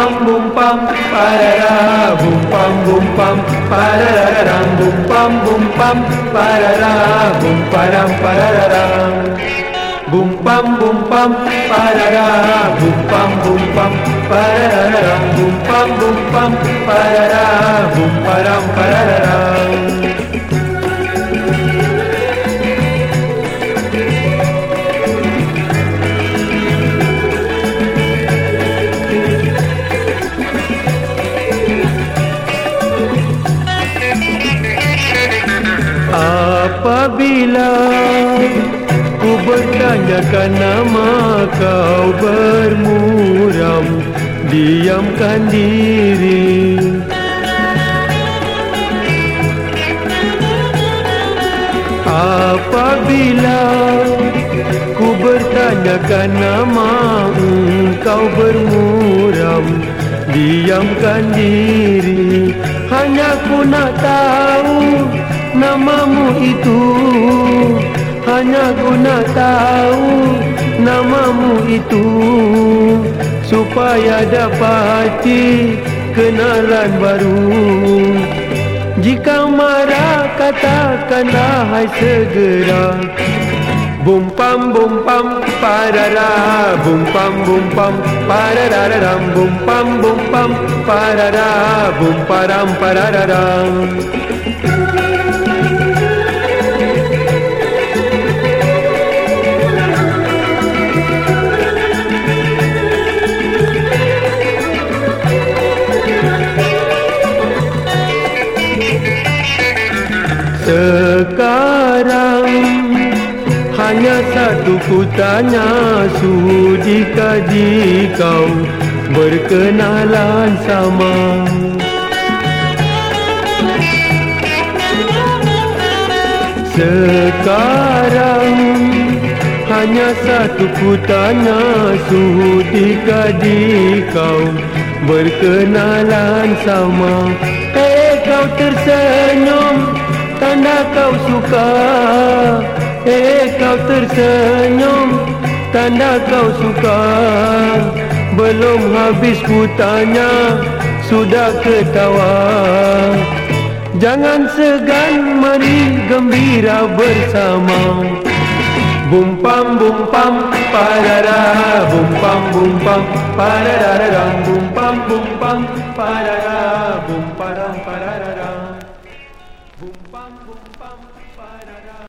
Bum bum bum, parara bum bum bum pam parararam bum pam bum pam parara bum param parararam bum pam bum pam parara bum pam bum pam parararam bum pam bum pam parara bum param parararam Apabila ku bertanyakan nama kau bermuram Diamkan diri. Apabila ku bertanyakan nama engkau bermuram Diamkan diri. Hanya ku nak tahu namamu itu Hanya ku nak tahu namamu itu Supaya dapati kenalan baru. Jika marah katakanlah hai segera. Bum pam bum pam parara bum pam bum pam parararam bum pam bum pam parara bum param parararam Sekarang. Hanya satu ku tanya Sudikah di kau berkenalan sama? Sekarang hanya satu ku tanya Sudikah di kau berkenalan sama? Eh kau tersenyum tanda kau suka Eh kau tersenyum. Tanda kau suka Belum habis ku tanya sudah ketawa. Jangan segan mari gembira bersama. Bum pam bum pam parara bum pam bum pam parara bum pam bum pam parara bum param parara bum